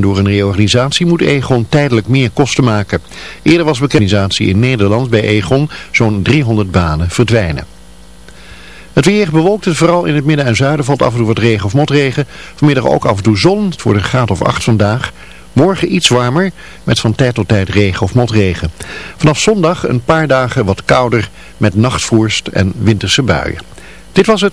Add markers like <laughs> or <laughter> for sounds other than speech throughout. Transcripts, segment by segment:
Door een reorganisatie moet Egon tijdelijk meer kosten maken. Eerder was bekendorganisatie in Nederland bij Egon zo'n 300 banen verdwijnen. Het weer bewolkt het vooral in het midden en zuiden valt af en toe wat regen of motregen. Vanmiddag ook af en toe zon, het wordt een graad of 8 vandaag. Morgen iets warmer, met van tijd tot tijd regen of motregen. Vanaf zondag een paar dagen wat kouder, met nachtvoerst en winterse buien. Dit was het.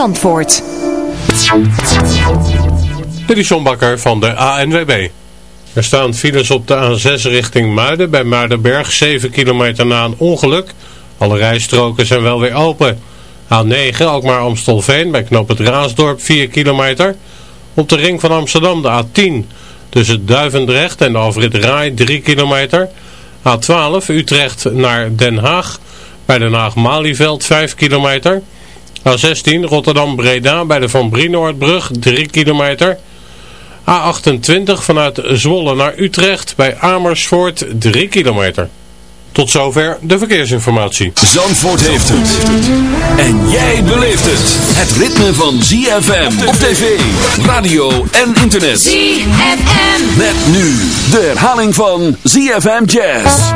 Zandvoort. Dit Bakker van de ANWB. Er staan files op de A6 richting Muiden bij Muidenberg 7 kilometer na een ongeluk. Alle rijstroken zijn wel weer open. A9 ook maar Amstelveen bij knop het Raasdorp 4 kilometer. Op de ring van Amsterdam de A10 tussen Duivendrecht en de Rai 3 kilometer. A12 Utrecht naar Den Haag bij Den Haag-Malieveld 5 kilometer. A16 Rotterdam-Breda bij de Van Brienoordbrug 3 kilometer. A28 vanuit Zwolle naar Utrecht bij Amersfoort 3 kilometer. Tot zover de verkeersinformatie. Zandvoort heeft het. En jij beleeft het. Het ritme van ZFM op tv, radio en internet. ZFM. Met nu de herhaling van ZFM Jazz.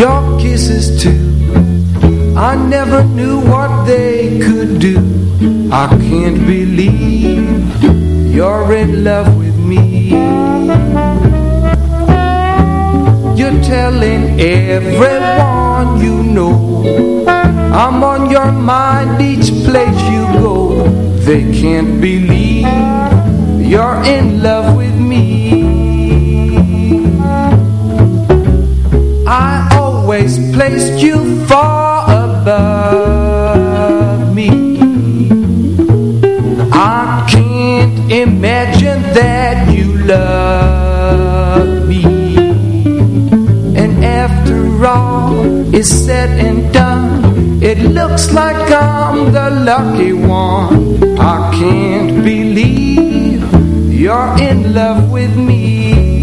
Your kisses too. I never knew what they could do. I can't believe you're in love with me. You're telling everyone you know I'm on your mind each place you go. They can't believe you're in love with me. I always placed you far above me. I can't imagine that you love me. And after all is said and done It looks like I'm the lucky one. I can't believe you're in love with me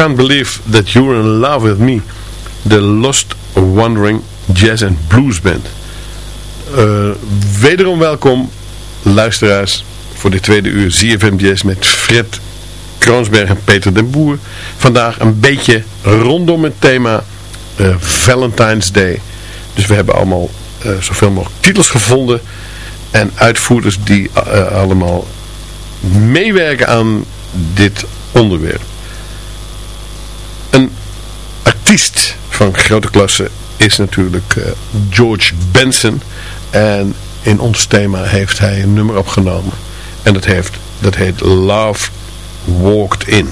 can't believe that you're in love with me. The Lost Wandering Jazz and Blues Band. Eh, wederom welkom, luisteraars, voor de tweede uur ZFM Jazz met Fred Kroonsberg en Peter den Boer. Vandaag een beetje rondom het thema eh, Valentine's Day. Dus we hebben allemaal eh, zoveel mogelijk titels gevonden en uitvoerders die allemaal meewerken aan dit onderwerp. Een artiest van grote klasse is natuurlijk eh, George Benson. En in ons thema heeft hij een nummer opgenomen. En dat, heeft, dat heet Love Walked In.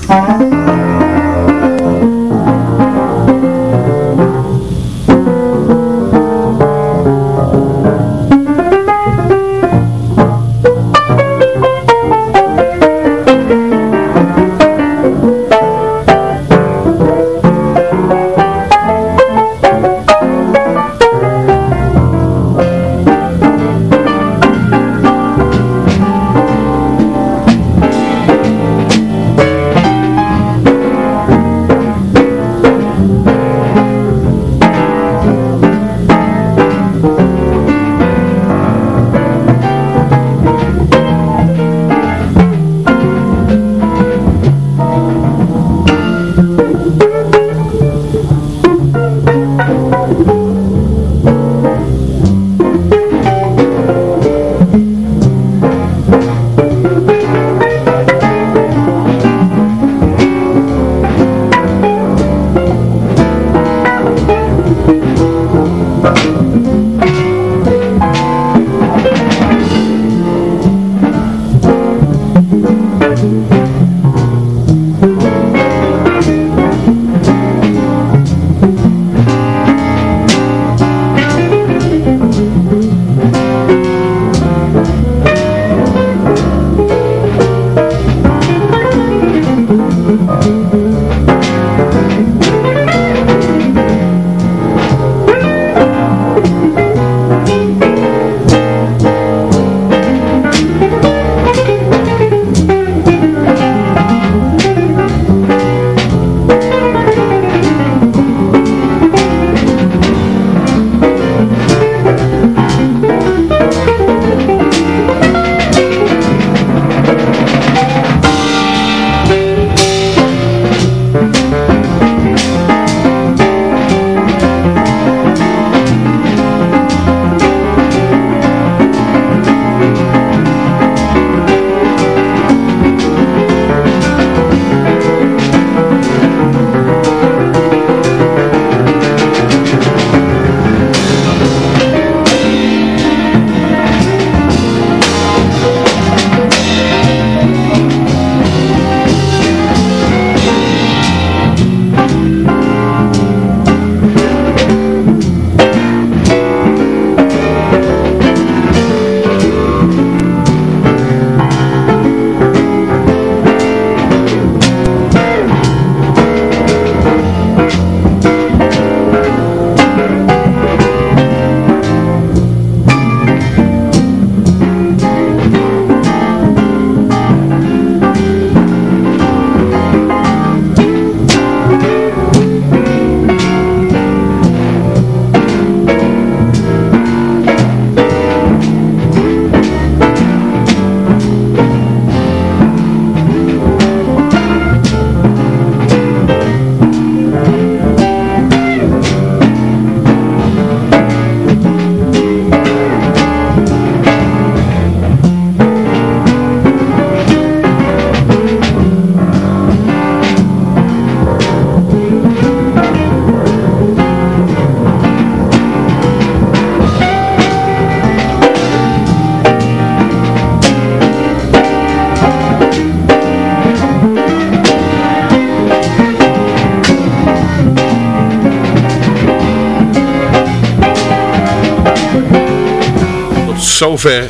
Zover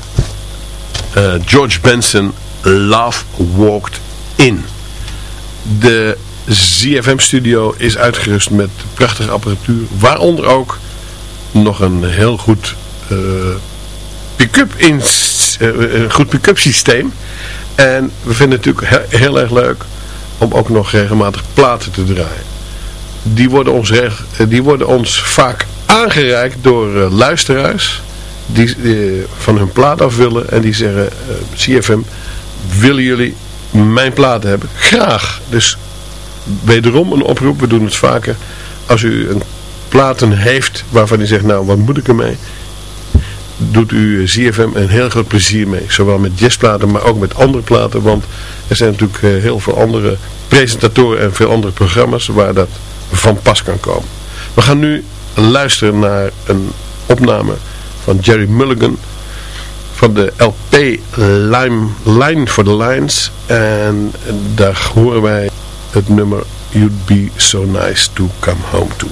uh, George Benson Love Walked In. De ZFM studio is uitgerust met prachtige apparatuur. Waaronder ook nog een heel goed uh, pick-up systeem. En we vinden het natuurlijk heel, heel, erg leuk om ook nog regelmatig platen te draaien. Die worden ons, die worden ons vaak aangereikt door luisteraars die, eh, van hun plaat af willen en die zeggen, eh, CFM, willen jullie mijn platen hebben? Graag. Dus wederom een oproep, we doen het vaker. Als u een platen heeft waarvan u zegt, nou wat moet ik ermee? doet u ZFM een heel groot plezier mee. Zowel met jazzplaten, maar ook met andere platen. Want er zijn natuurlijk eh, heel veel andere presentatoren en veel andere programma's waar dat van pas kan komen. We gaan nu luisteren naar een opname van Jerry Mulligan. Van de LP Lime, Line for the Lines. En daar horen wij het nummer You'd Be So Nice To Come Home To.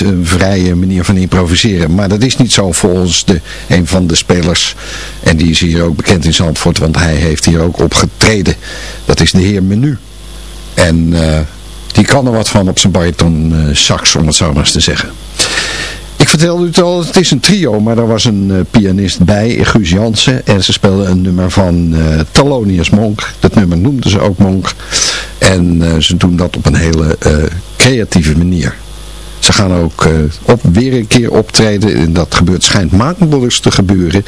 Een vrije manier van improviseren. Maar dat is niet zo volgens de, een van de spelers. En die is hier ook bekend in Zandvoort, want hij heeft hier ook opgetreden. Dat is de heer Menu. En eh, die kan er wat van op zijn bariton eh, sax, om het zo maar eens te zeggen. Ik vertelde u het al, het is een trio, maar er was een uh, pianist bij, Guus Jansen. En ze speelden een nummer van uh, Monk. Dat nummer noemden ze ook Monk. En ze doen dat op een hele creatieve manier. Ze gaan ook op, weer een keer optreden. En dat gebeurt, schijnt maandelijks te gebeuren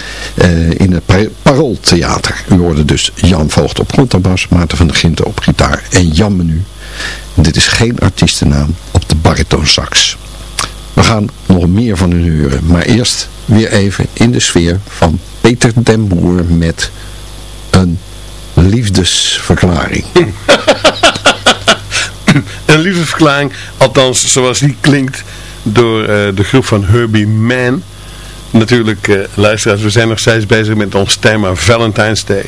in het Parooltheater. U hoorde dus Jan Voogd op contrabas, Maarten van der Ginten op gitaar en Jan Menu. En dit is geen artiestennaam op de baritonsax. We gaan nog meer van u horen. Maar eerst weer even in de sfeer van Peter den Boer met een liefdesverklaring. <laughs> <laughs> een liefdesverklaring, althans zoals die klinkt door uh, de groep van Herbie Mann. Natuurlijk, uh, luisteraars, we zijn nog steeds bezig met ons thema Valentine's Day.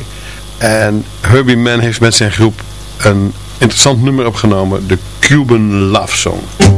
En Herbie Mann heeft met zijn groep een interessant nummer opgenomen, de Cuban Love Song.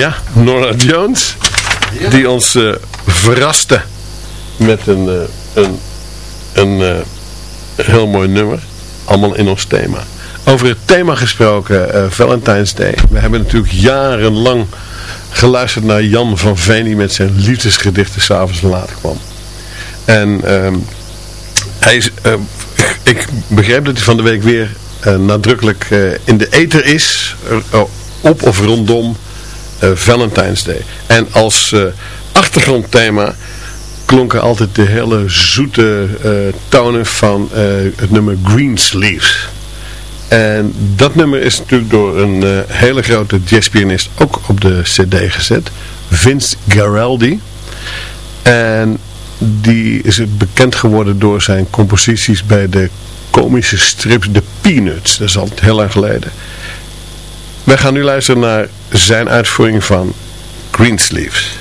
Ja, Nora Jones. Die ons uh, verraste met een, uh, een, een uh, heel mooi nummer. Allemaal in ons thema. Over het thema gesproken, Valentine's Day. We hebben natuurlijk jarenlang geluisterd naar Jan van Veen met zijn liefdesgedichten s'avonds later kwam. En ehm, hij is, ik begreep dat hij van de week weer nadrukkelijk in de ether is. op of rondom Valentine's Day. En als uh, achtergrondthema klonken altijd de hele zoete uh, tonen van het nummer Greensleeves. En dat nummer is natuurlijk door een hele grote jazzpianist ook op de cd gezet. Vince Garaldi. En die is bekend geworden door zijn composities bij de komische strips The Peanuts. Dat is al heel lang geleden. We gaan nu luisteren naar zijn uitvoering van Greensleeves.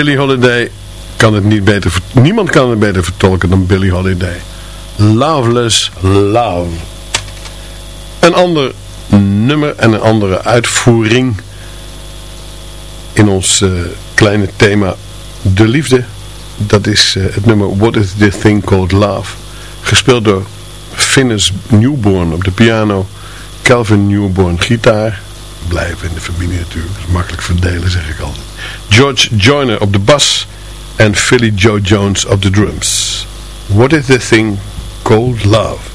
Billy Holiday kan het niet beter, niemand kan het beter vertolken dan Billy Holiday. Loveless Love. Een ander nummer en een andere uitvoering in ons uh, kleine thema de liefde. Dat is uh, het nummer What is this thing called love. Gespeeld door Finnes Newborn op de piano, Calvin Newborn gitaar, blijven in de familie natuurlijk. Makkelijk verdelen zeg ik altijd. George Joyner op de bas en Philly Joe Jones op de drums. What is the thing called love?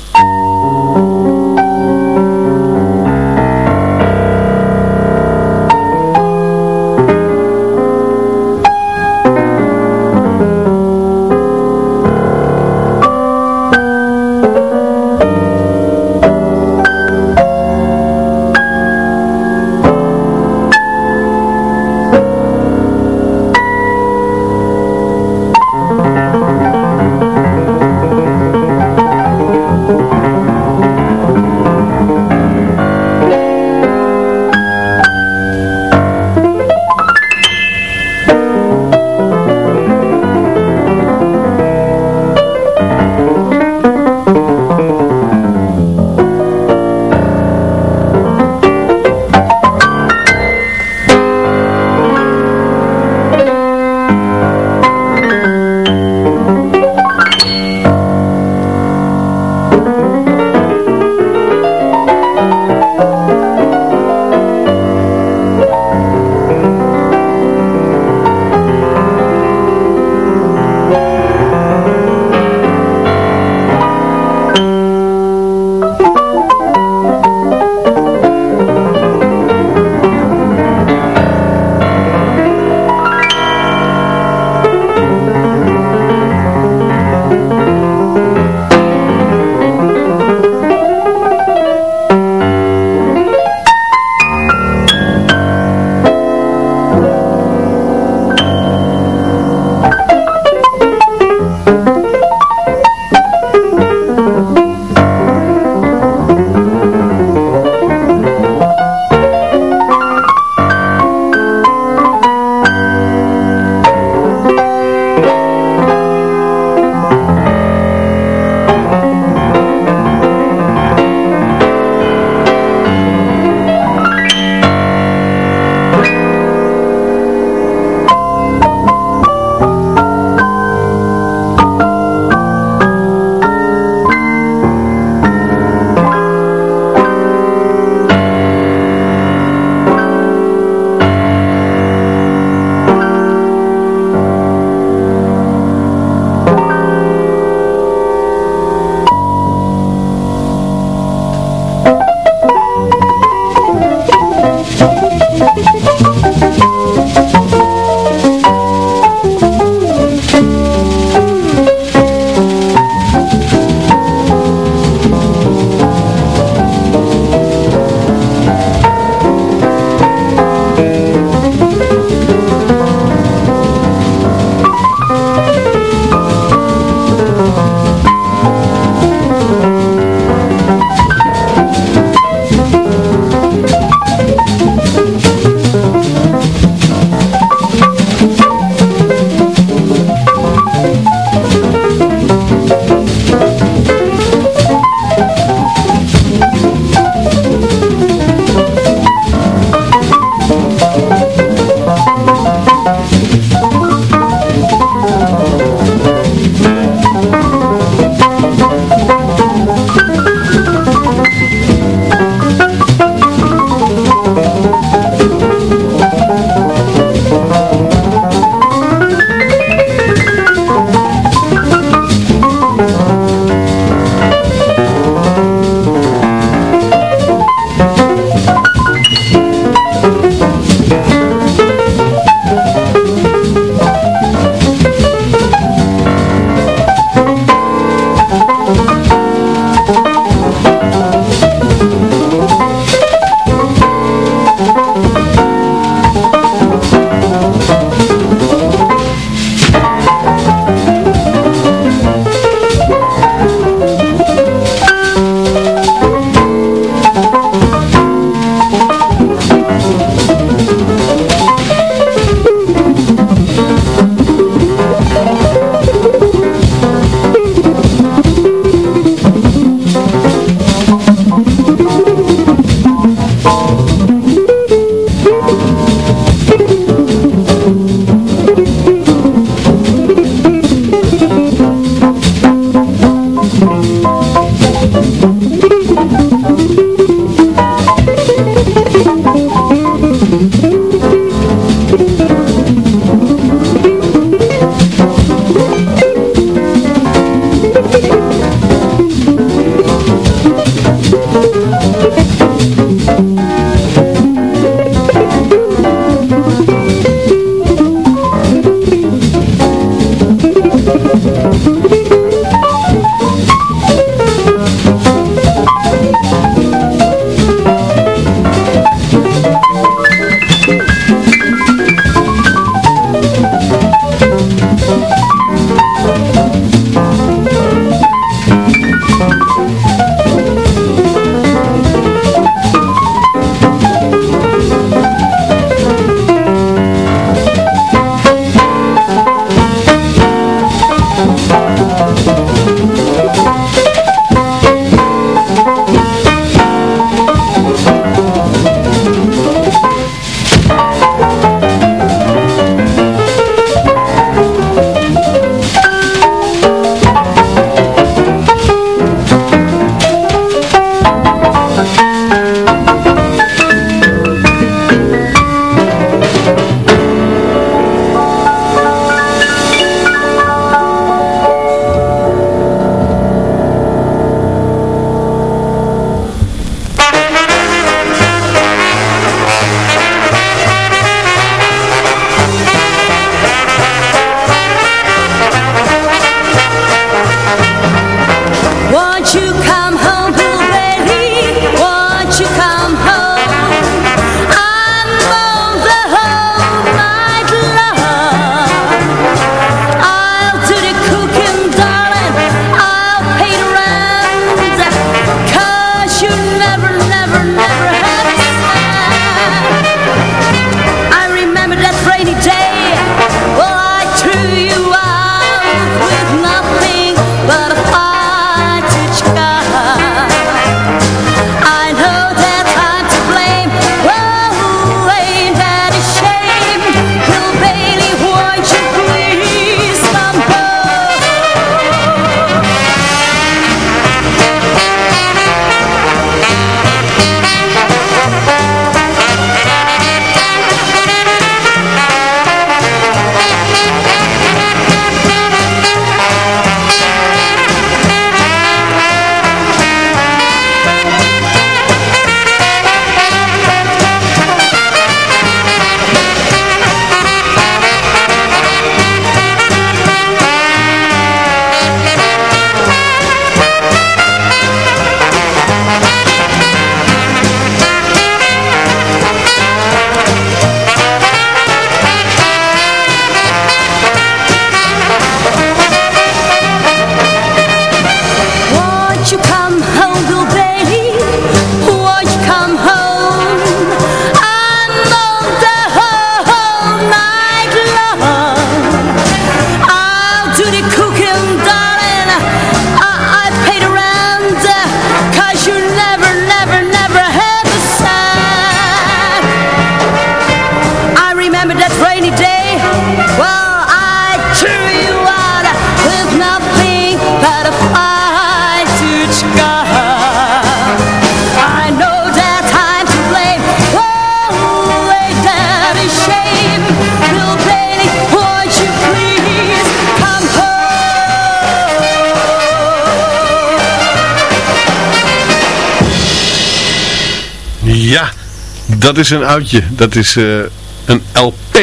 Dat is een oudje. Dat is uh, een LP.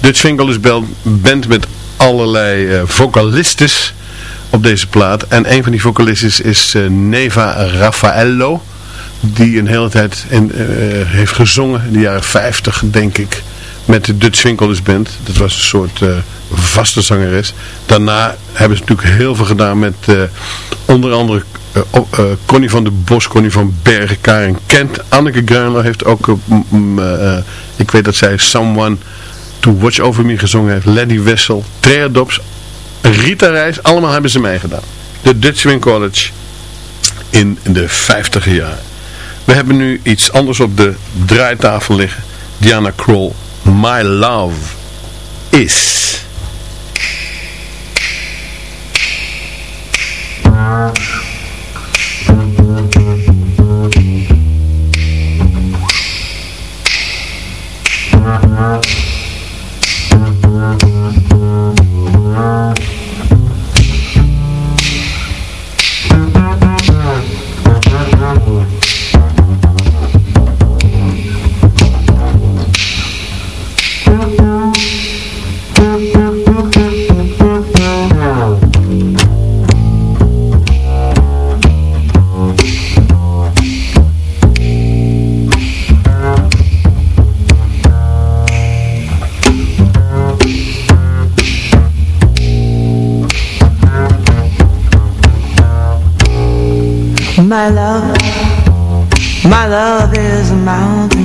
Dutch Finkel band met allerlei uh, vocalistes op deze plaat. En een van die vocalistes is uh, Neva Raffaello. Die een hele tijd in, heeft gezongen in de jaren 50 denk ik. Met de Dutch Winkelers Band. Dat was een soort vaste zangeres. Daarna hebben ze natuurlijk heel veel gedaan met onder andere uh, Connie van der Bos, Connie van Bergen, Karen Kent. Anneke Gruinler heeft ook, uh, ik weet dat zij Someone to Watch Over Me gezongen heeft. Lenny Wessel, Trea Rita Reis, allemaal hebben ze meegedaan. De Dutch Swing College in de 50 jaar. We hebben nu iets anders op de draaitafel liggen. Diana Kroll, My Love Is...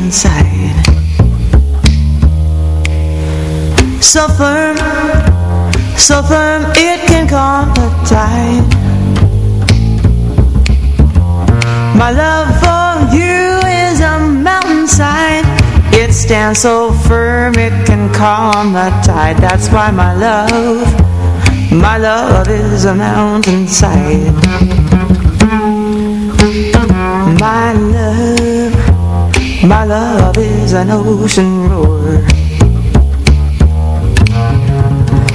mountainside So firm, so firm it can calm the tide My love for you is a mountainside. It stands so firm it can calm the tide. That's why my love, my love is a mountainside my love is an ocean roar.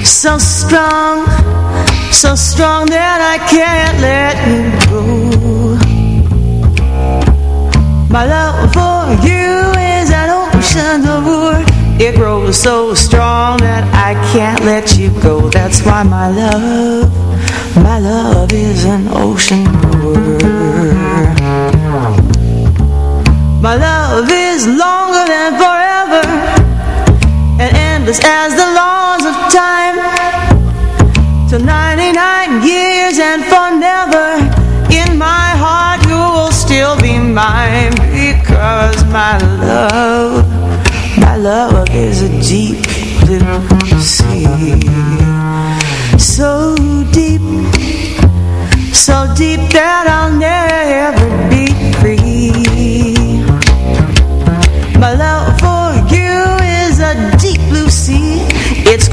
So strong, so strong that I can't let you go. My love for you is an ocean roar. It grows so strong that I can't let you go. That's why my love, my love is an ocean roar my love is longer than forever And endless as the laws of time. To 99 years and forever In my heart you will still be mine Because my love My love is a deep blue sea. So deep So deep that I'll never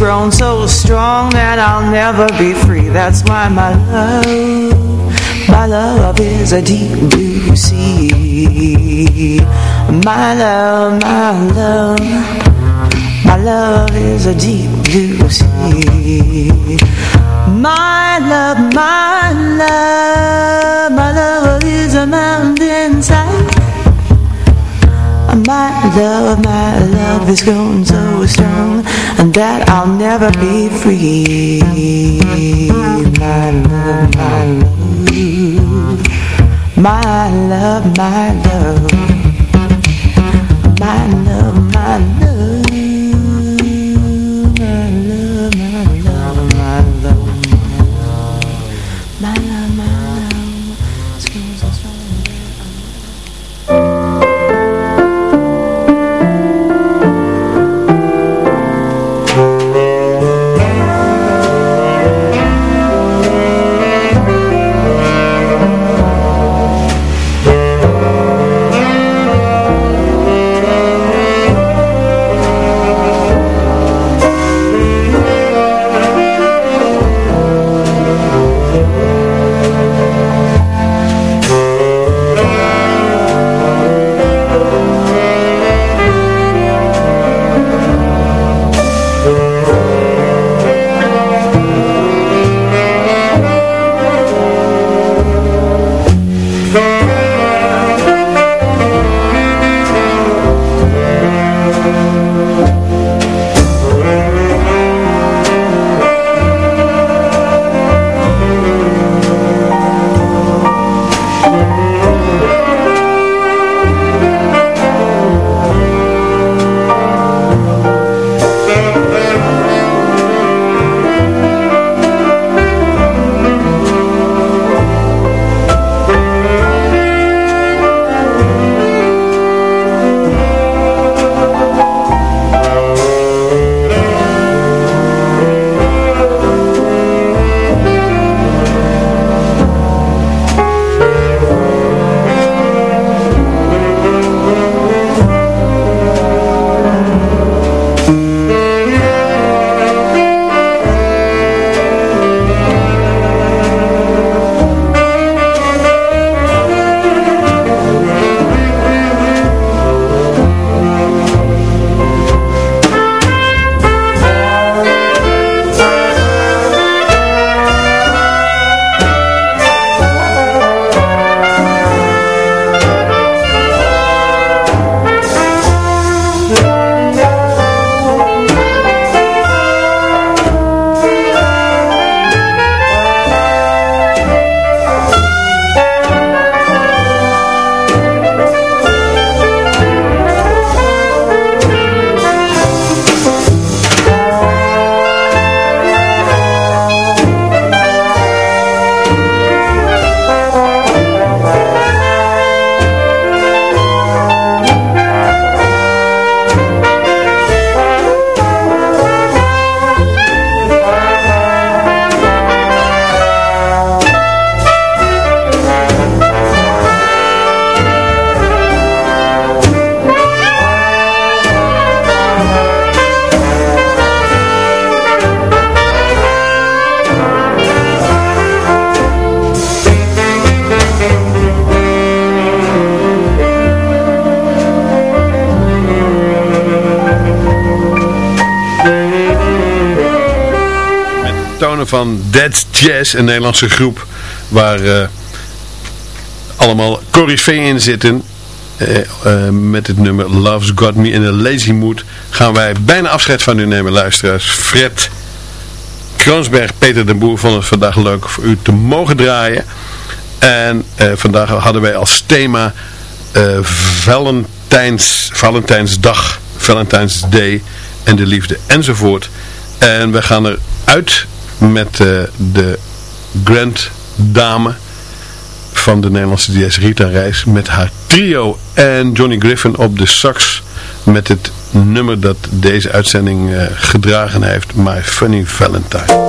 grown so strong that I'll never be free. That's why my love, my love is a deep blue sea. My love, my love, my love is a deep blue sea. My love, my love, my love is a mountainside my love, my love is grown so strong And that I'll never be free. My love My love, my love My love, my love van Dead Jazz, een Nederlandse groep waar uh, allemaal corifeeën in zitten. Uh, uh, met het nummer Love's Got Me in a Lazy Mood gaan wij bijna afscheid van u nemen luisteraars. Fred Kroonsberg, Peter den Boer vonden het vandaag leuk voor u te mogen draaien. En vandaag hadden wij als thema Valentijns, Valentijnsdag, Valentijns Day en de liefde enzovoort. En we gaan eruit met uh, de Grand Dame van de Nederlandse DS Rita Reis met haar trio en Johnny Griffin op de sax met het nummer dat deze uitzending uh, gedragen heeft, My Funny Valentine.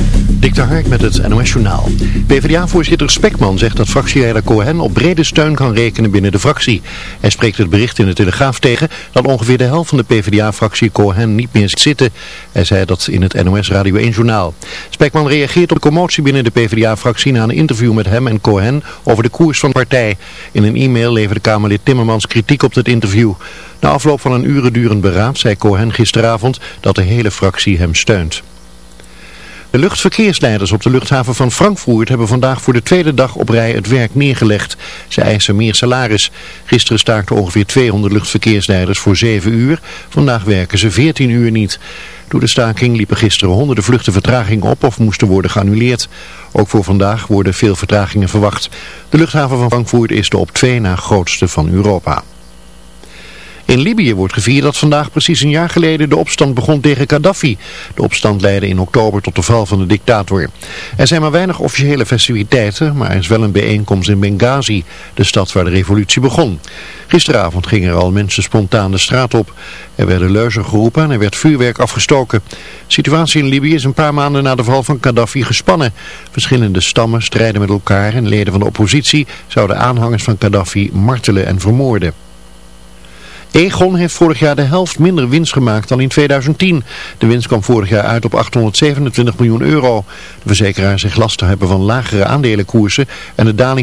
Dik de Hark met het NOS Journaal. PvdA-voorzitter Spekman zegt dat fractieleider Cohen op brede steun kan rekenen binnen de fractie. Hij spreekt het bericht in de Telegraaf tegen dat ongeveer de helft van de PvdA-fractie Cohen niet meer zitten. Hij zei dat in het NOS Radio 1 Journaal. Spekman reageert op de commotie binnen de PvdA-fractie na een interview met hem en Cohen over de koers van de partij. In een e-mail leverde Kamerlid Timmermans kritiek op het interview. Na afloop van een uren durend beraad zei Cohen gisteravond dat de hele fractie hem steunt. De luchtverkeersleiders op de luchthaven van Frankfurt hebben vandaag voor de tweede dag op rij het werk neergelegd. Ze eisen meer salaris. Gisteren staakten ongeveer 200 luchtverkeersleiders voor 7 uur. Vandaag werken ze 14 uur niet. Door de staking liepen gisteren honderden vluchten vertraging op of moesten worden geannuleerd. Ook voor vandaag worden veel vertragingen verwacht. De luchthaven van Frankfurt is de op twee na grootste van Europa. In Libië wordt gevierd dat vandaag precies een jaar geleden de opstand begon tegen Gaddafi. De opstand leidde in oktober tot de val van de dictator. Er zijn maar weinig officiële festiviteiten, maar er is wel een bijeenkomst in Benghazi, de stad waar de revolutie begon. Gisteravond gingen er al mensen spontaan de straat op. Er werden leuzen geroepen en er werd vuurwerk afgestoken. De situatie in Libië is een paar maanden na de val van Gaddafi gespannen. Verschillende stammen strijden met elkaar en leden van de oppositie zouden aanhangers van Gaddafi martelen en vermoorden. Egon heeft vorig jaar de helft minder winst gemaakt dan in 2010. De winst kwam vorig jaar uit op 827 miljoen euro. De verzekeraar zegt last te hebben van lagere aandelenkoersen en de daling